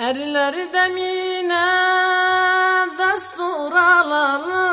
Erleri demine destur alalım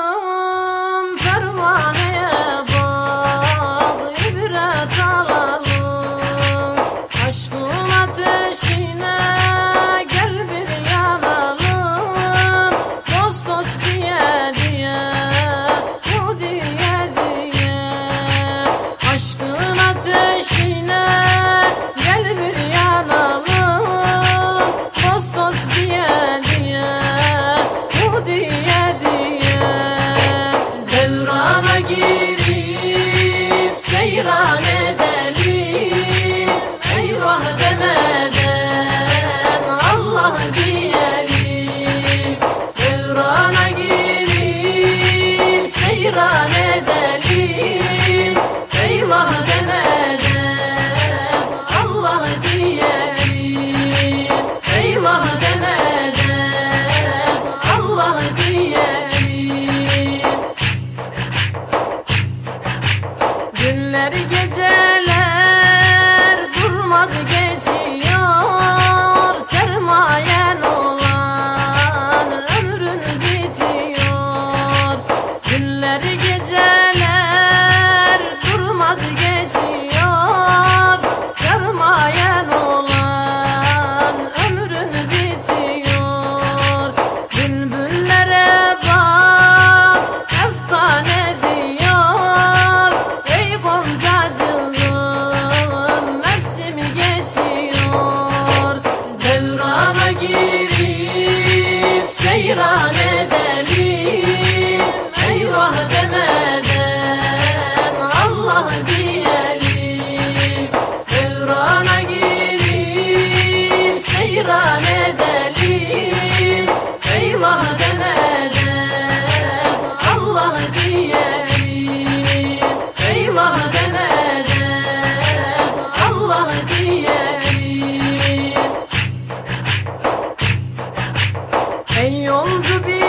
Let it get Ey yolcu bir